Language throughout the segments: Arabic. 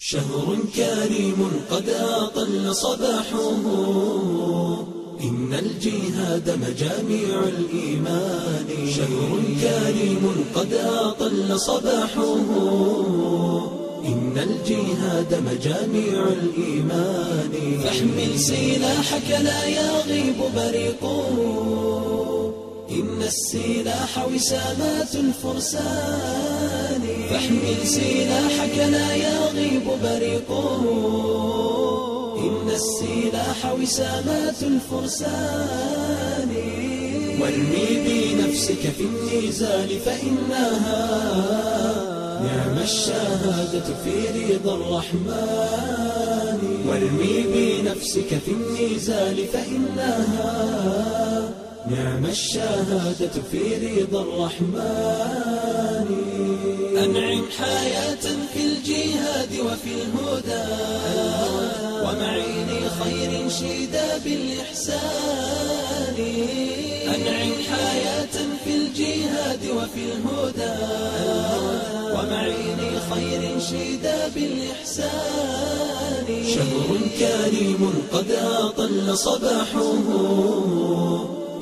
شهر كريم قد أطل صباحه. إن الجهاد مجاميع الإيمان. شهر كريم قد أطل صباحه. إن الجهاد مجاميع الإيمان. فاحمل سلاحك لا يغيب بريقه. إن السلاح وسامات الفرسان فاحمل سلاحك لا يغيب بريقه إن السلاح وسامات الفرسان وارمي بنفسك في النزال فإنها نعم الشهادة في رضا الرحمن. وارمي بنفسك في النزال فإنها نعم الشهادة في رضا الرحمن. أنعم حياة في الجهاد وفي الهدى. ومعين خير شيدا بالإحسان. أنعم حياة في الجهاد وفي الهدى. ومعين خير شيدا بالإحسان. شهر كريم قد أطل صباحه.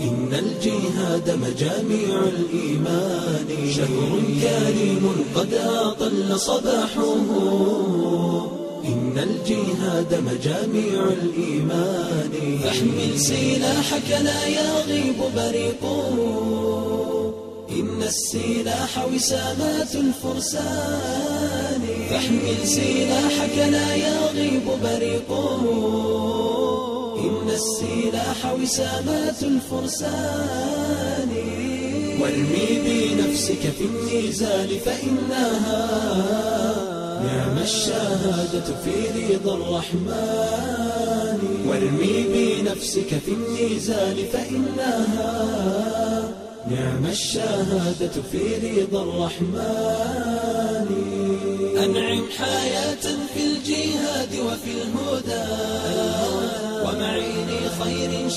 إن الجهاد مجاميع الإيمان. شهر كريم قد أطل صباحه. إن الجهاد مجاميع الإيمان. فاحمل سلاحك لا يغيب بريقه إن السلاح وسامات الفرسان. فاحمل سلاحك لا يغيب بريقه السلاح وسامات الفرسان. وارمي بنفسك في النزال فإنها نعم الشهادة في رضا الرحمن. وارمي بنفسك في النزال فإنها نعم الشهادة في رضا الرحمن. أنعم حياة في الجهاد وفي الهدى.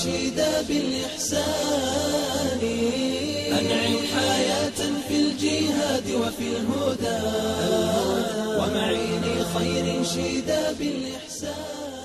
خير شيدا بالإحسان. أنعم حياة في الجهاد وفي الهدى. ومعين خير شيدا بالإحسان.